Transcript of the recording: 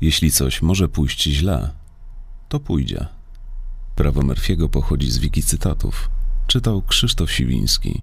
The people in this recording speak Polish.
Jeśli coś może pójść źle, to pójdzie. Prawo Murphy'ego pochodzi z wiki cytatów. Czytał Krzysztof Siwiński.